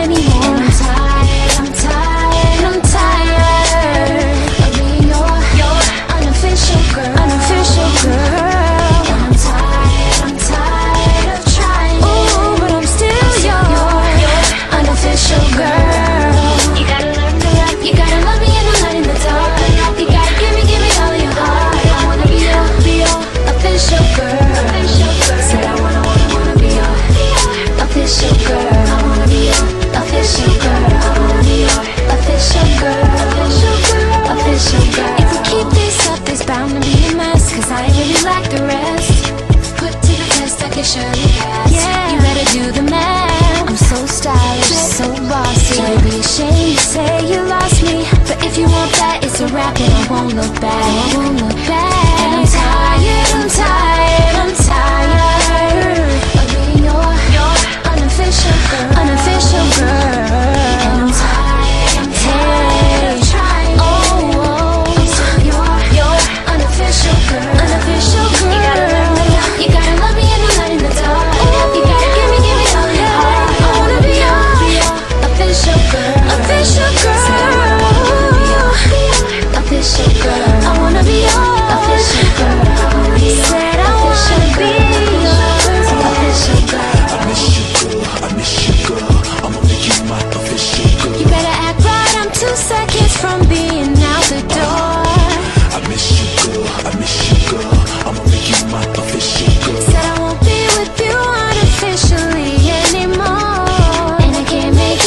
anymore. lost it. It'd be a shame to say you lost me. But if you want that, it's a wrap and I won't look back.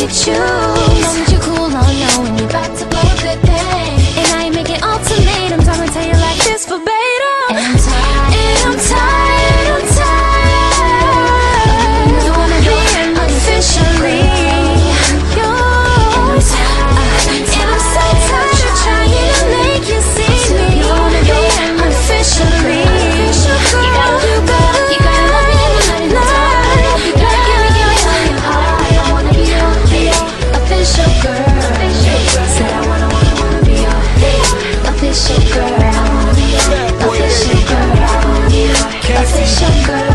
you. sugar